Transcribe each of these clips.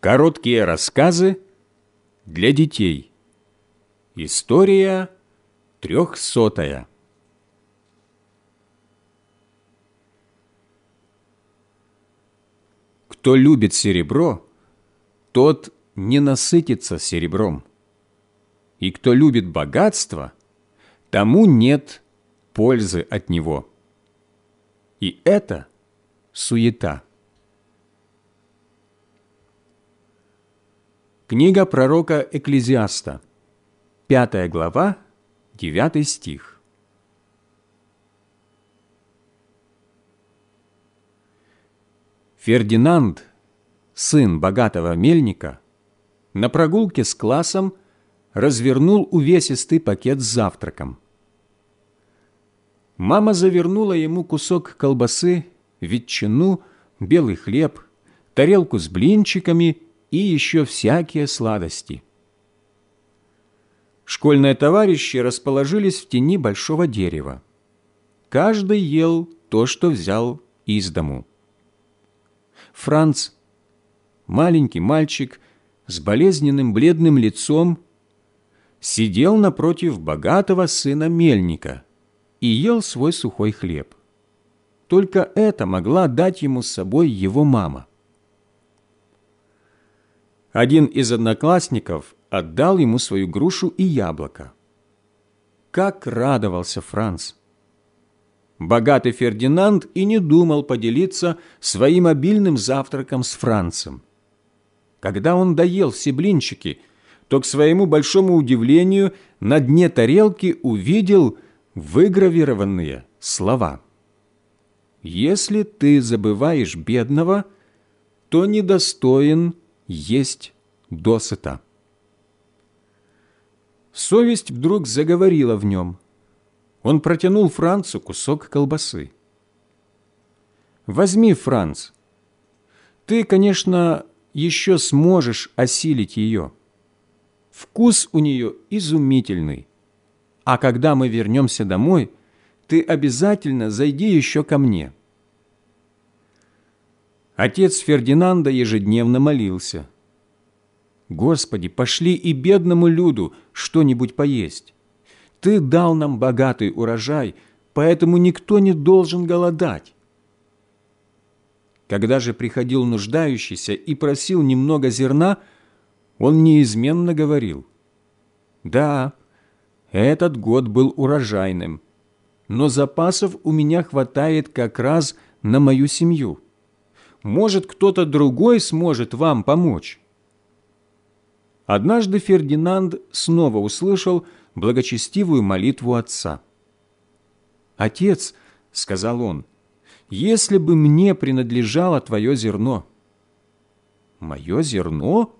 Короткие рассказы для детей. История трехсотая. Кто любит серебро, тот не насытится серебром. И кто любит богатство, тому нет пользы от него. И это суета. Книга пророка Экклезиаста, 5 глава, 9 стих. Фердинанд, сын богатого мельника, на прогулке с классом развернул увесистый пакет с завтраком. Мама завернула ему кусок колбасы, ветчину, белый хлеб, тарелку с блинчиками и еще всякие сладости. Школьные товарищи расположились в тени большого дерева. Каждый ел то, что взял из дому. Франц, маленький мальчик с болезненным бледным лицом, сидел напротив богатого сына мельника и ел свой сухой хлеб. Только это могла дать ему с собой его мама. Один из одноклассников отдал ему свою грушу и яблоко. Как радовался Франц! Богатый Фердинанд и не думал поделиться своим обильным завтраком с Францем. Когда он доел все блинчики, то, к своему большому удивлению, на дне тарелки увидел выгравированные слова. «Если ты забываешь бедного, то недостоин есть досыта. Совесть вдруг заговорила в нем. Он протянул Францу кусок колбасы. «Возьми, Франц. Ты, конечно, еще сможешь осилить ее. Вкус у нее изумительный. А когда мы вернемся домой, ты обязательно зайди еще ко мне». Отец Фердинанда ежедневно молился. «Господи, пошли и бедному люду что-нибудь поесть. Ты дал нам богатый урожай, поэтому никто не должен голодать». Когда же приходил нуждающийся и просил немного зерна, он неизменно говорил, «Да, этот год был урожайным, но запасов у меня хватает как раз на мою семью» может, кто-то другой сможет вам помочь». Однажды Фердинанд снова услышал благочестивую молитву отца. «Отец», — сказал он, — «если бы мне принадлежало твое зерно». «Мое зерно?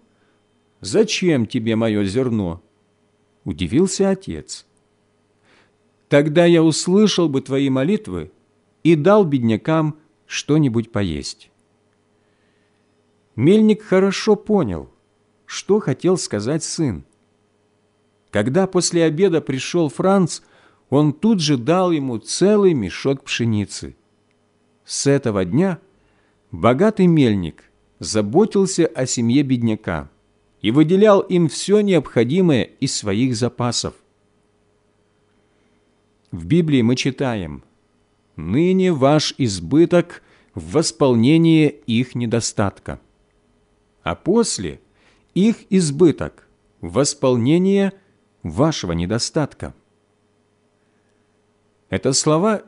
Зачем тебе мое зерно?» — удивился отец. «Тогда я услышал бы твои молитвы и дал беднякам что-нибудь поесть». Мельник хорошо понял, что хотел сказать сын. Когда после обеда пришел Франц, он тут же дал ему целый мешок пшеницы. С этого дня богатый мельник заботился о семье бедняка и выделял им все необходимое из своих запасов. В Библии мы читаем «Ныне ваш избыток в восполнение их недостатка» а после их избыток, восполнение вашего недостатка. Это слова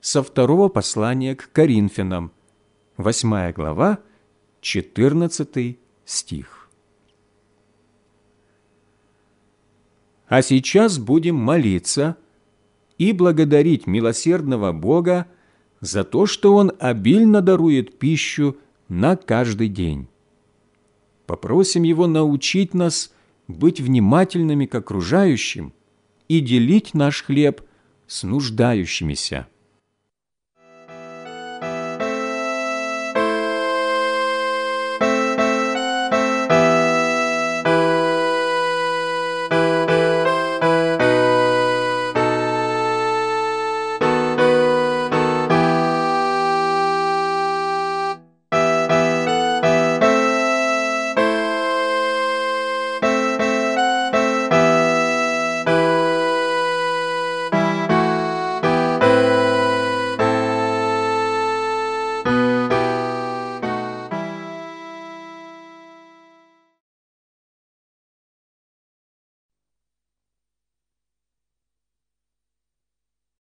со второго послания к Коринфянам, 8 глава, 14 стих. А сейчас будем молиться и благодарить милосердного Бога за то, что Он обильно дарует пищу на каждый день. Попросим Его научить нас быть внимательными к окружающим и делить наш хлеб с нуждающимися.